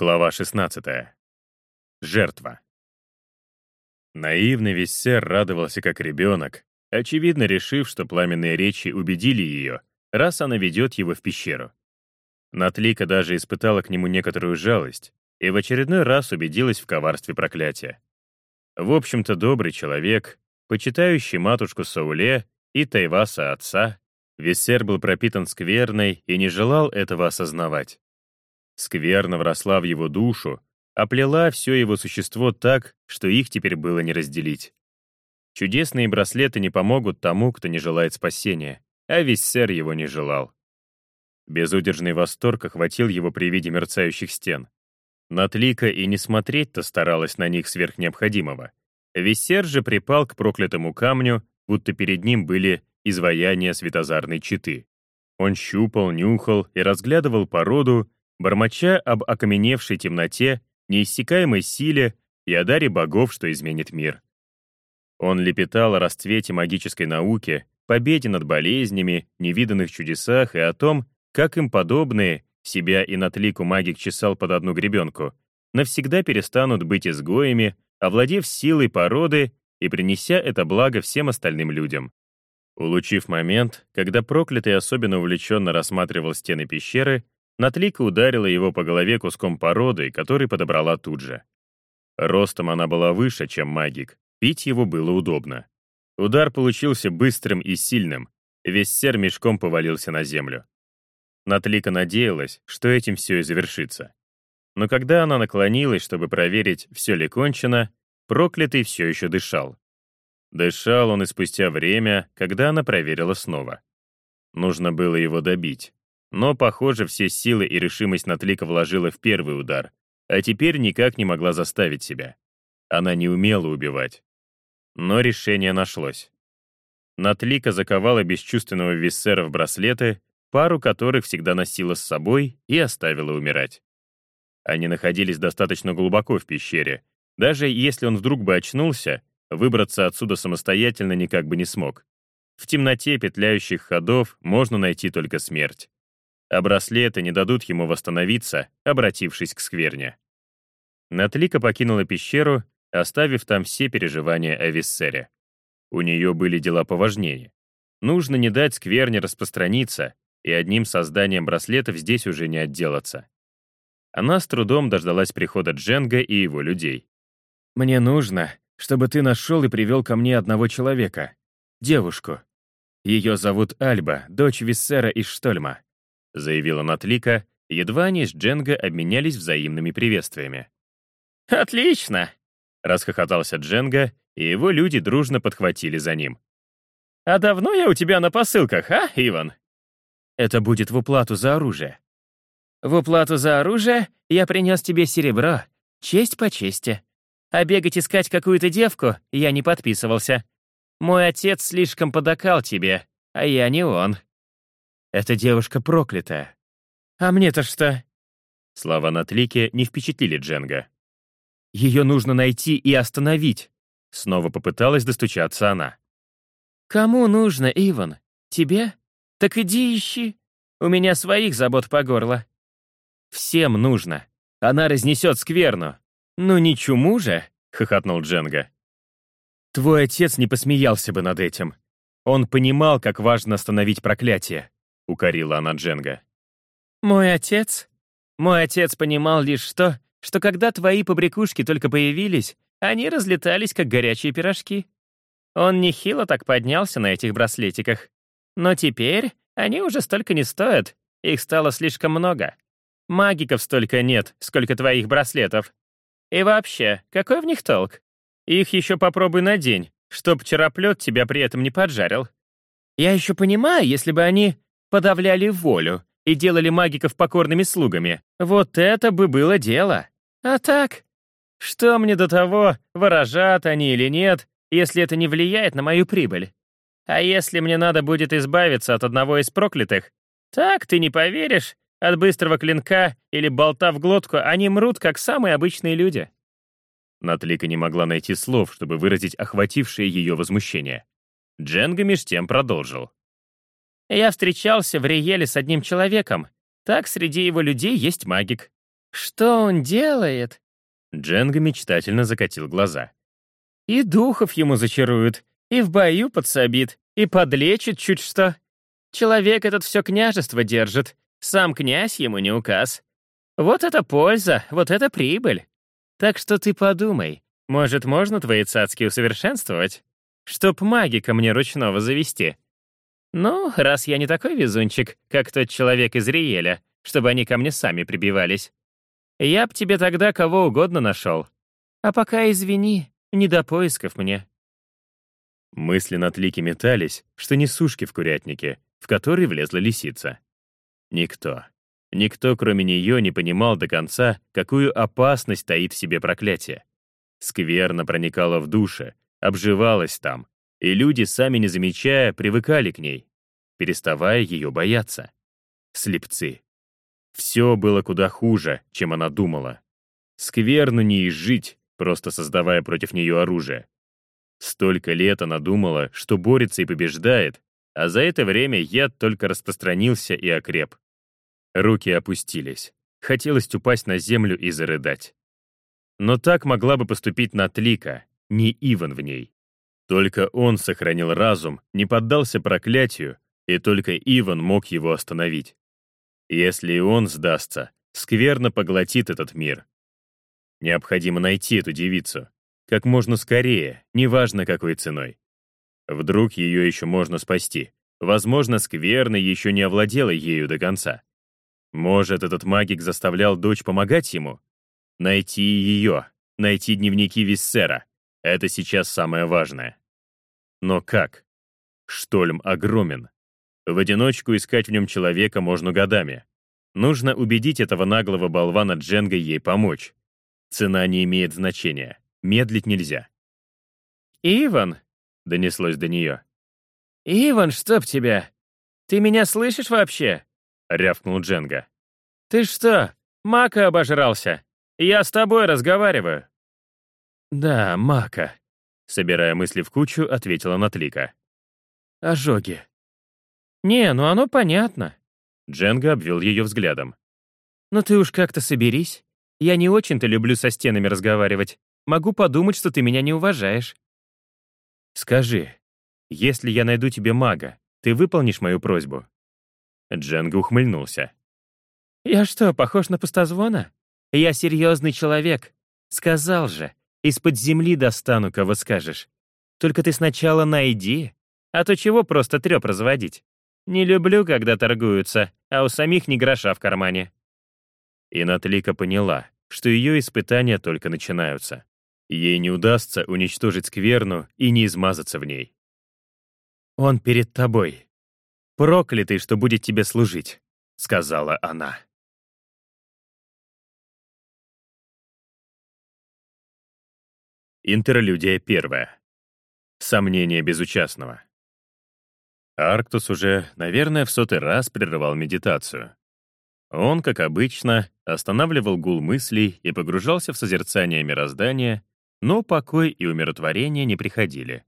Глава 16. Жертва. Наивный Виссер радовался как ребенок, очевидно решив, что пламенные речи убедили ее, раз она ведет его в пещеру. Натлика даже испытала к нему некоторую жалость и в очередной раз убедилась в коварстве проклятия. В общем-то, добрый человек, почитающий матушку Сауле и Тайваса отца, Виссер был пропитан скверной и не желал этого осознавать. Скверно вросла в его душу, оплела все его существо так, что их теперь было не разделить. Чудесные браслеты не помогут тому, кто не желает спасения, а весь сэр его не желал. Безудержный восторг охватил его при виде мерцающих стен. Натлика и не смотреть-то старалась на них сверх необходимого. Виссер же припал к проклятому камню, будто перед ним были изваяния светозарной читы. Он щупал, нюхал и разглядывал породу, бормоча об окаменевшей темноте, неиссякаемой силе и о даре богов, что изменит мир. Он лепетал о расцвете магической науки, победе над болезнями, невиданных чудесах и о том, как им подобные, себя и натлику магик чесал под одну гребенку, навсегда перестанут быть изгоями, овладев силой породы и принеся это благо всем остальным людям. Улучив момент, когда проклятый особенно увлеченно рассматривал стены пещеры, Натлика ударила его по голове куском породы, который подобрала тут же. Ростом она была выше, чем магик, пить его было удобно. Удар получился быстрым и сильным, весь сер мешком повалился на землю. Натлика надеялась, что этим все и завершится. Но когда она наклонилась, чтобы проверить, все ли кончено, проклятый все еще дышал. Дышал он и спустя время, когда она проверила снова. Нужно было его добить. Но, похоже, все силы и решимость Натлика вложила в первый удар, а теперь никак не могла заставить себя. Она не умела убивать. Но решение нашлось. Натлика заковала бесчувственного Виссера в браслеты, пару которых всегда носила с собой и оставила умирать. Они находились достаточно глубоко в пещере. Даже если он вдруг бы очнулся, выбраться отсюда самостоятельно никак бы не смог. В темноте петляющих ходов можно найти только смерть а браслеты не дадут ему восстановиться, обратившись к скверне. Натлика покинула пещеру, оставив там все переживания о Виссере. У нее были дела поважнее. Нужно не дать скверне распространиться, и одним созданием браслетов здесь уже не отделаться. Она с трудом дождалась прихода Дженга и его людей. «Мне нужно, чтобы ты нашел и привел ко мне одного человека. Девушку. Ее зовут Альба, дочь Виссера из Штольма. — заявила Натлика, едва они с Дженго обменялись взаимными приветствиями. «Отлично!» — расхохотался Дженго, и его люди дружно подхватили за ним. «А давно я у тебя на посылках, а, Иван?» «Это будет в уплату за оружие». «В уплату за оружие я принес тебе серебро, честь по чести. А бегать искать какую-то девку я не подписывался. Мой отец слишком подокал тебе, а я не он». Эта девушка проклятая. А мне-то что? Слова на тлике не впечатлили Дженга. Ее нужно найти и остановить. Снова попыталась достучаться она. Кому нужно, Иван? Тебе? Так иди ищи. У меня своих забот по горло. Всем нужно. Она разнесет скверну. Ну не чуму же, хохотнул Дженга. Твой отец не посмеялся бы над этим. Он понимал, как важно остановить проклятие укорила она Дженга. «Мой отец? Мой отец понимал лишь то, что когда твои побрякушки только появились, они разлетались, как горячие пирожки. Он нехило так поднялся на этих браслетиках. Но теперь они уже столько не стоят, их стало слишком много. Магиков столько нет, сколько твоих браслетов. И вообще, какой в них толк? Их еще попробуй надень, чтоб чероплет тебя при этом не поджарил. Я еще понимаю, если бы они подавляли волю и делали магиков покорными слугами. Вот это бы было дело. А так, что мне до того, выражат они или нет, если это не влияет на мою прибыль? А если мне надо будет избавиться от одного из проклятых, так ты не поверишь, от быстрого клинка или болта в глотку они мрут, как самые обычные люди. Натлика не могла найти слов, чтобы выразить охватившее ее возмущение. Дженга меж тем продолжил. Я встречался в Риеле с одним человеком. Так среди его людей есть магик. Что он делает?» Дженга мечтательно закатил глаза. «И духов ему зачарует, и в бою подсобит, и подлечит чуть что. Человек этот все княжество держит, сам князь ему не указ. Вот это польза, вот это прибыль. Так что ты подумай, может, можно твои цацки усовершенствовать? Чтоб магика мне ручного завести. Ну, раз я не такой везунчик, как тот человек из Риеля, чтобы они ко мне сами прибивались. Я б тебе тогда кого угодно нашел. А пока извини, не до поисков мне. Мысли на тлике метались, что не сушки в курятнике, в который влезла лисица. Никто, никто, кроме нее, не понимал до конца, какую опасность таит в себе проклятие. Скверно проникало в душе, обживалось там, и люди, сами не замечая, привыкали к ней, переставая ее бояться. Слепцы. Все было куда хуже, чем она думала. Скверно не изжить, просто создавая против нее оружие. Столько лет она думала, что борется и побеждает, а за это время яд только распространился и окреп. Руки опустились. Хотелось упасть на землю и зарыдать. Но так могла бы поступить Натлика, не Иван в ней. Только он сохранил разум, не поддался проклятию, и только Иван мог его остановить. Если и он сдастся, скверно поглотит этот мир. Необходимо найти эту девицу. Как можно скорее, неважно какой ценой. Вдруг ее еще можно спасти. Возможно, скверно еще не овладела ею до конца. Может, этот магик заставлял дочь помогать ему? Найти ее, найти дневники Виссера. Это сейчас самое важное. Но как? Штольм огромен. В одиночку искать в нем человека можно годами. Нужно убедить этого наглого болвана Дженга ей помочь. Цена не имеет значения. Медлить нельзя. «Иван!» — донеслось до нее. «Иван, чтоб тебя! Ты меня слышишь вообще?» — рявкнул Дженга. «Ты что, мака обожрался? Я с тобой разговариваю». «Да, мака», — собирая мысли в кучу, ответила Натлика. «Ожоги». «Не, ну оно понятно». Дженга обвел ее взглядом. «Ну ты уж как-то соберись. Я не очень-то люблю со стенами разговаривать. Могу подумать, что ты меня не уважаешь». «Скажи, если я найду тебе мага, ты выполнишь мою просьбу?» Дженга ухмыльнулся. «Я что, похож на пустозвона? Я серьезный человек. Сказал же, из-под земли достану, кого скажешь. Только ты сначала найди, а то чего просто треп разводить? Не люблю, когда торгуются, а у самих ни гроша в кармане». И Натлика поняла, что ее испытания только начинаются. Ей не удастся уничтожить скверну и не измазаться в ней. «Он перед тобой. Проклятый, что будет тебе служить», — сказала она. Интерлюдия первая. Сомнение безучастного. Арктус уже, наверное, в сотый раз прерывал медитацию. Он, как обычно, останавливал гул мыслей и погружался в созерцание мироздания, но покой и умиротворение не приходили.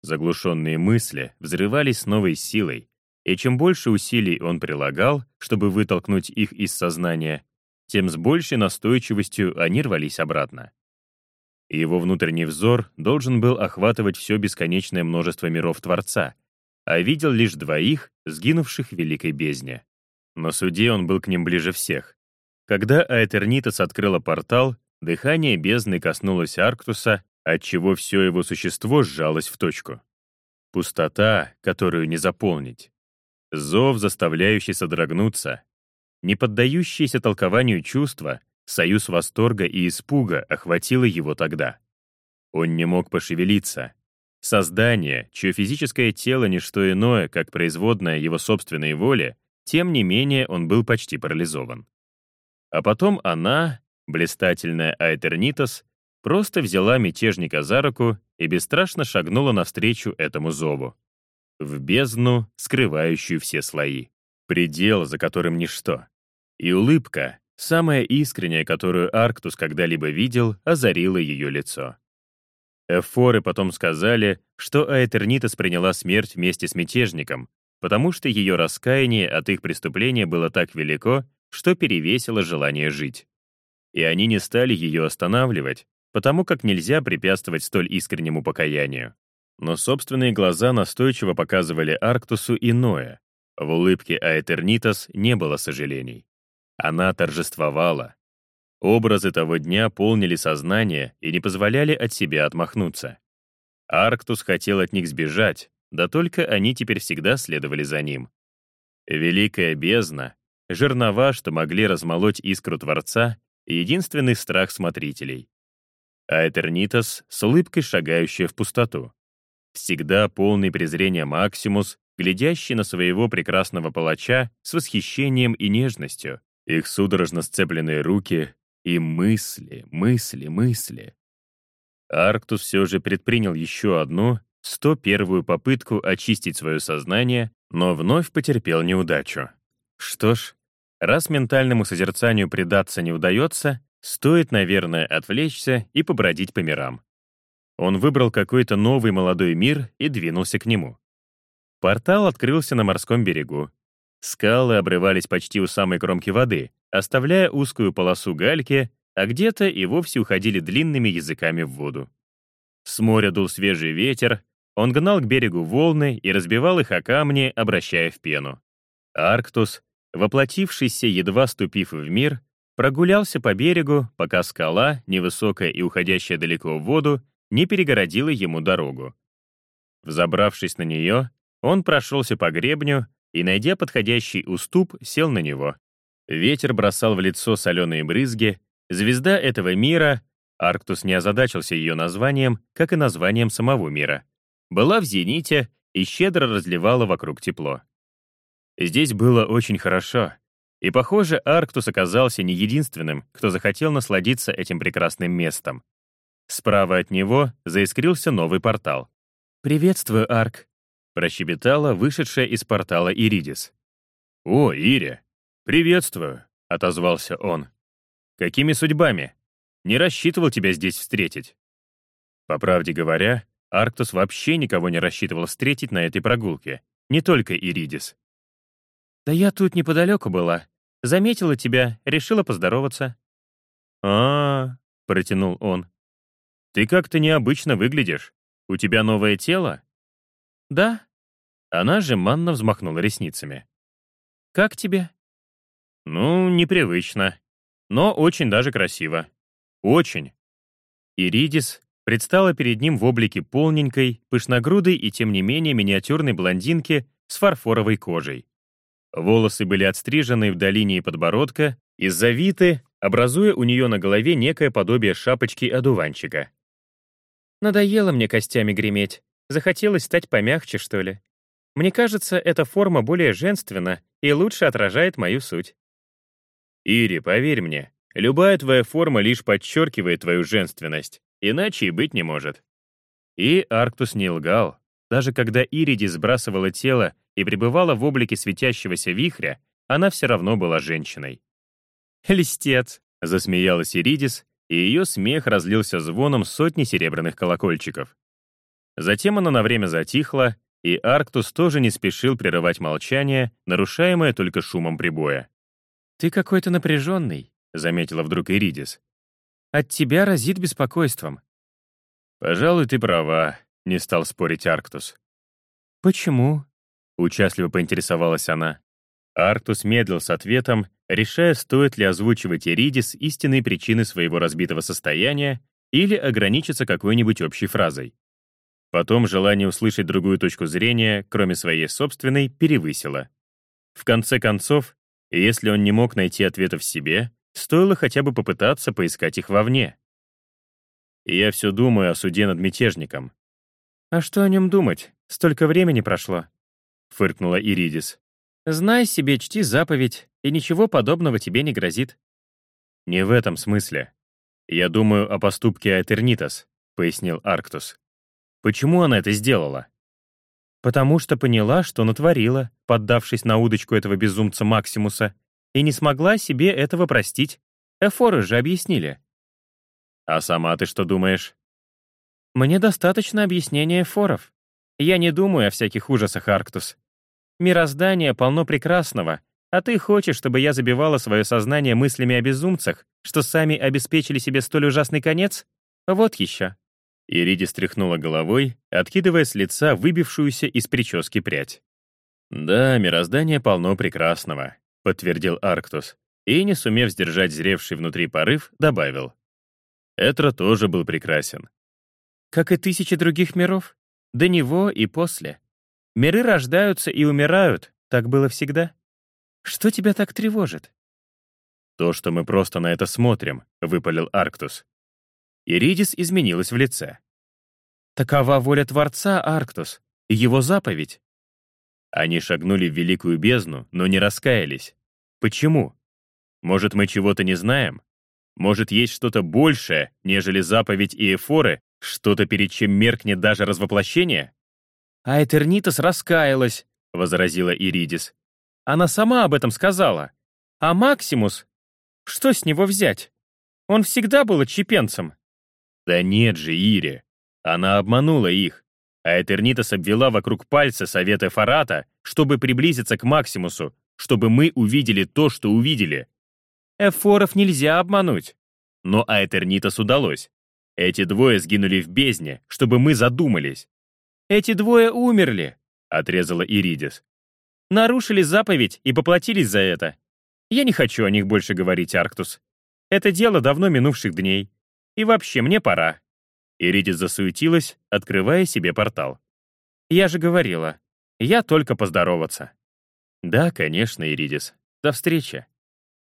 Заглушенные мысли взрывались с новой силой, и чем больше усилий он прилагал, чтобы вытолкнуть их из сознания, тем с большей настойчивостью они рвались обратно и его внутренний взор должен был охватывать все бесконечное множество миров Творца, а видел лишь двоих, сгинувших в Великой Бездне. На суде он был к ним ближе всех. Когда Аэтернитас открыла портал, дыхание бездны коснулось Арктуса, отчего все его существо сжалось в точку. Пустота, которую не заполнить. Зов, заставляющий содрогнуться. Не поддающиеся толкованию чувства — Союз восторга и испуга охватило его тогда. Он не мог пошевелиться. Создание, чье физическое тело — не что иное, как производное его собственной воли, тем не менее он был почти парализован. А потом она, блистательная Айтернитос, просто взяла мятежника за руку и бесстрашно шагнула навстречу этому зову. В бездну, скрывающую все слои. Предел, за которым ничто. И улыбка, Самая искренняя, которую Арктус когда-либо видел, озарила ее лицо. Эфоры потом сказали, что Аэтернитас приняла смерть вместе с мятежником, потому что ее раскаяние от их преступления было так велико, что перевесило желание жить. и они не стали ее останавливать, потому как нельзя препятствовать столь искреннему покаянию. Но собственные глаза настойчиво показывали Арктусу иное. В улыбке Аэтернитас не было сожалений. Она торжествовала. Образы того дня полнили сознание и не позволяли от себя отмахнуться. Арктус хотел от них сбежать, да только они теперь всегда следовали за ним. Великая бездна, жернова, что могли размолоть искру Творца, единственный страх смотрителей. А Этернитас с улыбкой шагающая в пустоту. Всегда полный презрения Максимус, глядящий на своего прекрасного палача с восхищением и нежностью, их судорожно сцепленные руки и мысли, мысли, мысли. Арктус все же предпринял еще одну, 101-ю попытку очистить свое сознание, но вновь потерпел неудачу. Что ж, раз ментальному созерцанию предаться не удается, стоит, наверное, отвлечься и побродить по мирам. Он выбрал какой-то новый молодой мир и двинулся к нему. Портал открылся на морском берегу. Скалы обрывались почти у самой кромки воды, оставляя узкую полосу гальки, а где-то и вовсе уходили длинными языками в воду. С моря дул свежий ветер, он гнал к берегу волны и разбивал их о камни, обращая в пену. Арктус, воплотившийся, едва ступив в мир, прогулялся по берегу, пока скала, невысокая и уходящая далеко в воду, не перегородила ему дорогу. Взобравшись на нее, он прошелся по гребню и, найдя подходящий уступ, сел на него. Ветер бросал в лицо соленые брызги, звезда этого мира, Арктус не озадачился ее названием, как и названием самого мира, была в зените и щедро разливала вокруг тепло. Здесь было очень хорошо, и, похоже, Арктус оказался не единственным, кто захотел насладиться этим прекрасным местом. Справа от него заискрился новый портал. «Приветствую, Арк», — прощебетала вышедшая из портала Иридис. «О, Ири! Приветствую!» — отозвался он. «Какими судьбами? Не рассчитывал тебя здесь встретить». По правде говоря, Арктус вообще никого не рассчитывал встретить на этой прогулке, не только Иридис. «Да я тут неподалеку была. Заметила тебя, решила поздороваться». А, -а, -а протянул он. «Ты как-то необычно выглядишь. У тебя новое тело?» «Да». Она же манно взмахнула ресницами. «Как тебе?» «Ну, непривычно. Но очень даже красиво. Очень». Иридис предстала перед ним в облике полненькой, пышногрудой и тем не менее миниатюрной блондинки с фарфоровой кожей. Волосы были отстрижены в долине подбородка и завиты, образуя у нее на голове некое подобие шапочки-одуванчика. «Надоело мне костями греметь. Захотелось стать помягче, что ли. Мне кажется, эта форма более женственна и лучше отражает мою суть». «Ири, поверь мне, любая твоя форма лишь подчеркивает твою женственность, иначе и быть не может». И Арктус не лгал. Даже когда Ириди сбрасывала тело и пребывала в облике светящегося вихря, она все равно была женщиной. «Листец!» — засмеялась Иридис, и ее смех разлился звоном сотни серебряных колокольчиков. Затем она на время затихла, и Арктус тоже не спешил прерывать молчание, нарушаемое только шумом прибоя. «Ты какой-то напряженный», — заметила вдруг Иридис. «От тебя разит беспокойством». «Пожалуй, ты права», — не стал спорить Арктус. «Почему?» — участливо поинтересовалась она. Арктус медлил с ответом, решая, стоит ли озвучивать Эридис истинные причины своего разбитого состояния или ограничиться какой-нибудь общей фразой. Потом желание услышать другую точку зрения, кроме своей собственной, перевысило. В конце концов, если он не мог найти ответа в себе, стоило хотя бы попытаться поискать их вовне. я все думаю о суде над мятежником. «А что о нем думать? Столько времени прошло», — фыркнула Иридис. «Знай себе, чти заповедь, и ничего подобного тебе не грозит». «Не в этом смысле. Я думаю о поступке Аэтернитас», — пояснил Арктус. «Почему она это сделала?» «Потому что поняла, что натворила, поддавшись на удочку этого безумца Максимуса, и не смогла себе этого простить. Эфоры же объяснили». «А сама ты что думаешь?» «Мне достаточно объяснения эфоров. Я не думаю о всяких ужасах, Арктус. Мироздание полно прекрасного, А ты хочешь, чтобы я забивала свое сознание мыслями о безумцах, что сами обеспечили себе столь ужасный конец? Вот еще». Ириди стряхнула головой, откидывая с лица выбившуюся из прически прядь. «Да, мироздание полно прекрасного», — подтвердил Арктус, и, не сумев сдержать зревший внутри порыв, добавил. Этро тоже был прекрасен. Как и тысячи других миров, до него и после. Миры рождаются и умирают, так было всегда. Что тебя так тревожит? То, что мы просто на это смотрим, выпалил Арктус. Иридис изменилась в лице. Такова воля Творца, Арктус, его заповедь. Они шагнули в великую бездну, но не раскаялись. Почему? Может, мы чего-то не знаем? Может, есть что-то большее, нежели заповедь и эфоры, что-то, перед чем меркнет даже развоплощение? «А Этернитас раскаялась», — возразила Иридис. «Она сама об этом сказала. А Максимус? Что с него взять? Он всегда был отщепенцем». «Да нет же, Ири. Она обманула их. А Этернитас обвела вокруг пальца советы Фарата, чтобы приблизиться к Максимусу, чтобы мы увидели то, что увидели. Эфоров нельзя обмануть. Но Аэтернитас удалось. Эти двое сгинули в бездне, чтобы мы задумались. Эти двое умерли, отрезала Иридис. Нарушили заповедь и поплатились за это. Я не хочу о них больше говорить, Арктус. Это дело давно минувших дней. И вообще, мне пора. Иридис засуетилась, открывая себе портал. Я же говорила, я только поздороваться. Да, конечно, Иридис. До встречи.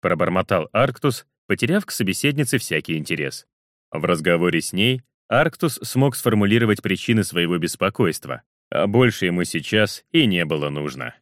Пробормотал Арктус, потеряв к собеседнице всякий интерес. В разговоре с ней Арктус смог сформулировать причины своего беспокойства, а больше ему сейчас и не было нужно.